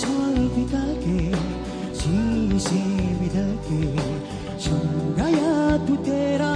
sol vital que si se vital que son gaya tutera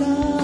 love.